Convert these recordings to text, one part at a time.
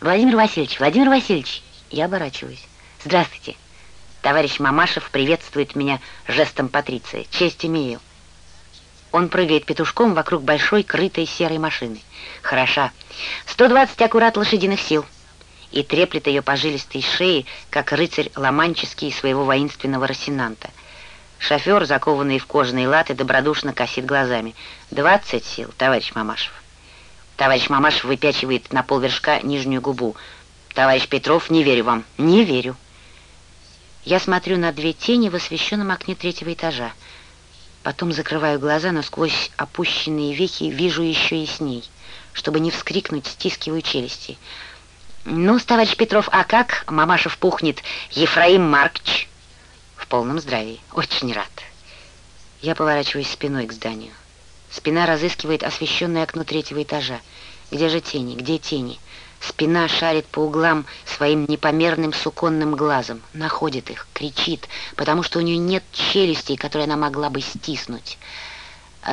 Владимир Васильевич, Владимир Васильевич, я оборачиваюсь. Здравствуйте. Товарищ Мамашев приветствует меня жестом Патриции. Честь имею. Он прыгает петушком вокруг большой крытой серой машины. Хороша. 120 аккурат лошадиных сил. И треплет ее по жилистой шее, как рыцарь ломанческий своего воинственного Росинанта. Шофер, закованный в кожаные латы, добродушно косит глазами. «Двадцать сил, товарищ Мамашев». Товарищ Мамашев выпячивает на полвершка нижнюю губу. «Товарищ Петров, не верю вам». «Не верю». Я смотрю на две тени в освещенном окне третьего этажа. Потом закрываю глаза, но сквозь опущенные веки вижу еще ясней. Чтобы не вскрикнуть, стискиваю челюсти. «Ну, товарищ Петров, а как?» Мамашев пухнет. «Ефраим Маркч». В полном здравии. Очень рад. Я поворачиваюсь спиной к зданию. Спина разыскивает освещенное окно третьего этажа. Где же тени? Где тени? Спина шарит по углам своим непомерным суконным глазом, находит их, кричит, потому что у нее нет челюстей, которые она могла бы стиснуть.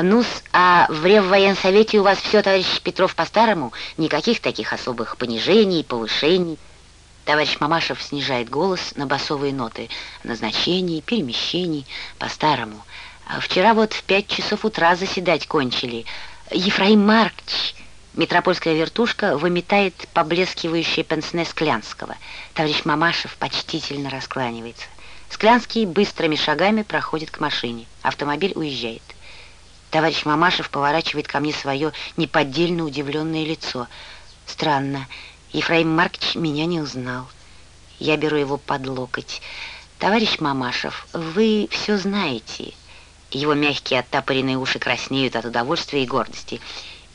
ну а в Реввоенсовете у вас все, товарищ Петров, по-старому? Никаких таких особых понижений, повышений?» Товарищ Мамашев снижает голос на басовые ноты. Назначений, перемещений, по-старому. А вчера вот в пять часов утра заседать кончили. Ефраим Маркч Метропольская вертушка выметает поблескивающее пенсне Склянского. Товарищ Мамашев почтительно раскланивается. Склянский быстрыми шагами проходит к машине. Автомобиль уезжает. Товарищ Мамашев поворачивает ко мне свое неподдельно удивленное лицо. Странно, Ефраим Маркович меня не узнал. Я беру его под локоть. «Товарищ Мамашев, вы все знаете». Его мягкие оттопыренные уши краснеют от удовольствия и гордости.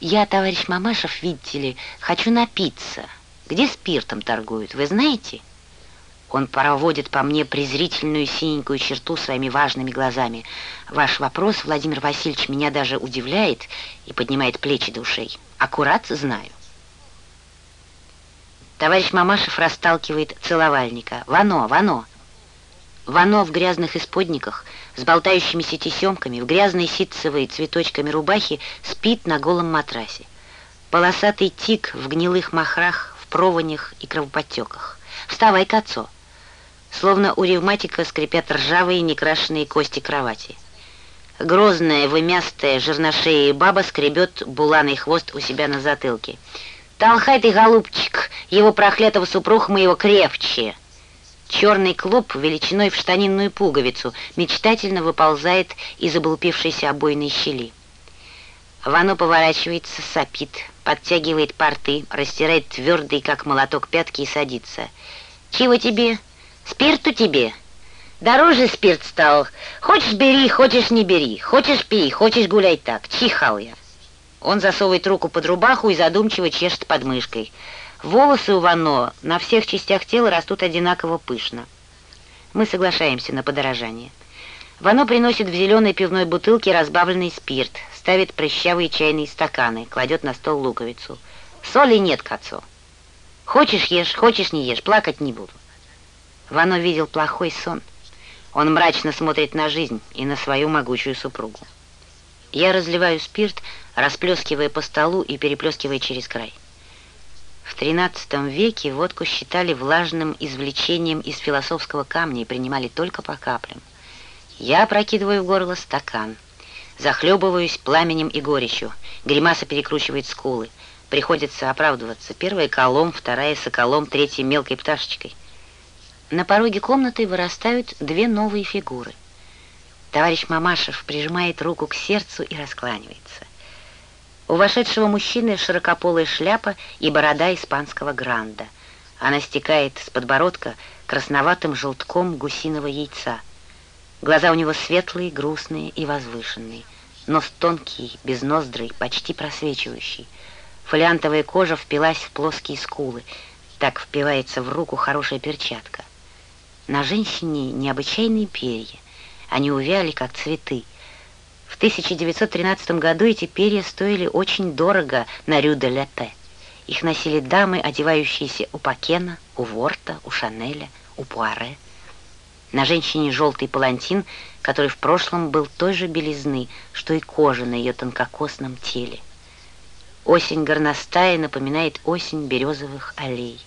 «Я, товарищ Мамашев, видите ли, хочу напиться. Где спиртом торгуют, вы знаете?» Он проводит по мне презрительную синенькую черту своими важными глазами. «Ваш вопрос, Владимир Васильевич, меня даже удивляет и поднимает плечи до ушей. Аккурат знаю». Товарищ Мамашев расталкивает целовальника. «Вано, Вано!» Вано в грязных исподниках, с болтающимися тесемками, в грязной ситцевой цветочками рубахи спит на голом матрасе. Полосатый тик в гнилых махрах, в прованях и кровоподтеках. «Вставай, Кацо!» Словно у ревматика скрипят ржавые некрашенные кости кровати. Грозная, вымястая, жирношея баба скребет буланый хвост у себя на затылке. «Толхай ты, голубчик, его проклятого супруг моего крепче!» Черный клуб величиной в штанинную пуговицу мечтательно выползает из облупившейся обойной щели. Вано поворачивается, сопит, подтягивает порты, растирает твердый, как молоток, пятки и садится. «Чего тебе? Спирту тебе?» «Дороже спирт стал. Хочешь бери, хочешь не бери. Хочешь пей, хочешь гуляй так. Чихал я». Он засовывает руку под рубаху и задумчиво чешет подмышкой. Волосы у Вано на всех частях тела растут одинаково пышно. Мы соглашаемся на подорожание. Вано приносит в зеленой пивной бутылке разбавленный спирт, ставит прыщавые чайные стаканы, кладет на стол луковицу. Соли нет, Кацо. Хочешь ешь, хочешь не ешь, плакать не буду. Вано видел плохой сон. Он мрачно смотрит на жизнь и на свою могучую супругу. Я разливаю спирт, расплескивая по столу и переплескивая через край. В XIII веке водку считали влажным извлечением из философского камня и принимали только по каплям. Я прокидываю в горло стакан, захлебываюсь пламенем и горечью, гримаса перекручивает скулы. Приходится оправдываться. Первая колом, вторая соколом, третья мелкой пташечкой. На пороге комнаты вырастают две новые фигуры. Товарищ Мамашев прижимает руку к сердцу и раскланивается. У вошедшего мужчины широкополая шляпа и борода испанского гранда. Она стекает с подбородка красноватым желтком гусиного яйца. Глаза у него светлые, грустные и возвышенные. Нос тонкий, без ноздрей, почти просвечивающий. Фолиантовая кожа впилась в плоские скулы. Так впивается в руку хорошая перчатка. На женщине необычайные перья. Они увяли, как цветы. В 1913 году эти перья стоили очень дорого на Рю-де-Лепе. Их носили дамы, одевающиеся у Пакена, у Ворта, у Шанеля, у Пуаре. На женщине желтый палантин, который в прошлом был той же белизны, что и кожа на ее тонкокосном теле. Осень горностая напоминает осень березовых аллей.